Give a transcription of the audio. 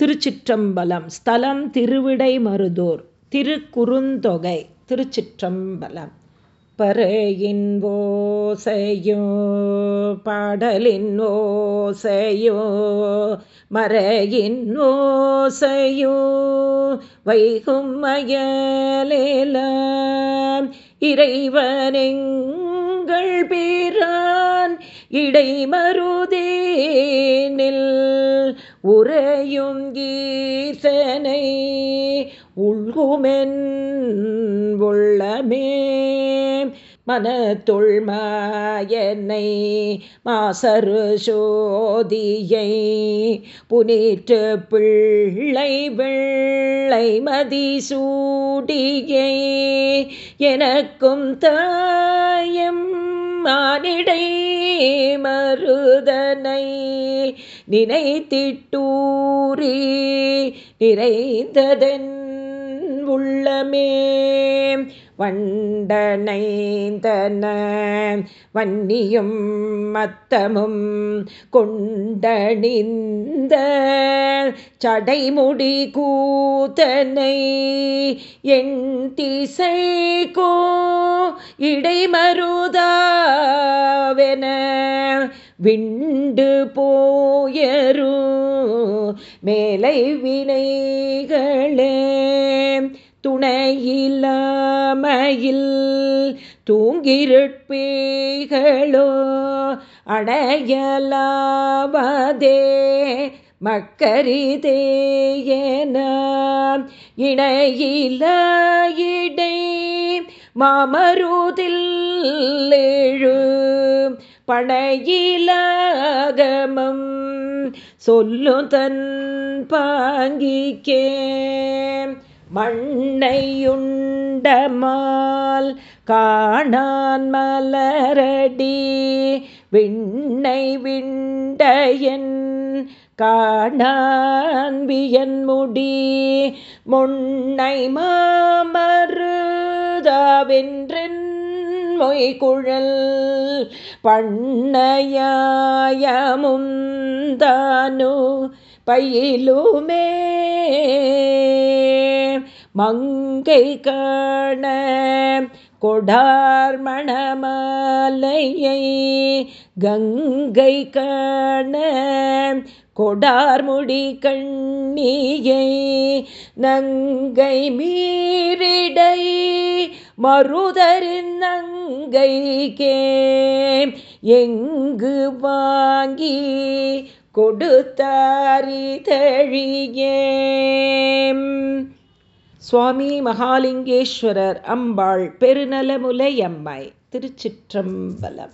திருச்சிற்றம்பலம் ஸ்தலம் திருவிடை மருதூர் திருக்குறுந்தொகை திருச்சிற்றம்பலம். பறையின் ஓசையோ பாடலின் ஓசையோ மறையின் ஓசையோ வைகும் மயலேலாம் இறைவனெங்கள் பேர் இடைமருதேனில் உறையும் கீசனை உள்குமென் உள்ளமே. மனத்துள்மாயனை மாசரு சோதியை புனிற்று பிள்ளை வெள்ளை மதிசூடியை எனக்கும் தாயம் மானிடை மருதனை நினைத்திட்டூரி நிறைந்ததென் உள்ளமே. வண்டனைந்தன. வன்னியும் மத்தமும் கொண்டணிந்த. சடைமுடி கூத்தனை என் திசைக்கோ இடைமருதாவென. விண்டு போயரு மேலை வினைகளே துணையில்லாமையில் தூங்கிருட்பீகளோ அடையலாவதே மக்கரிதேயன இணையில இடை மாமருதில் எழு படையிலாகமம் சொல்லும் தன் பாங்கிக்கே. மண்ணையுண்டமால் காணான் மலரடி விண்ணை விண்டையன் காணான் வியன் முன்னை மாமருதாவென்றென் மொய்குழல் பண்ணையாயமுந்தானு பயிலுமே. மங்கை காண கொடார்மணமாலையை கங்கை காண கொடார்முடி கண்ணியை நங்கை மீறிடை மருதரின் நங்கை கே எங்கு வாங்கி கொடுத்தாரி தழியே சுவாமி மகாலிங்கேஸ்வரர் அம்பாள் பெருநலமுலையம்மை திருச்சிற்றம்பலம்.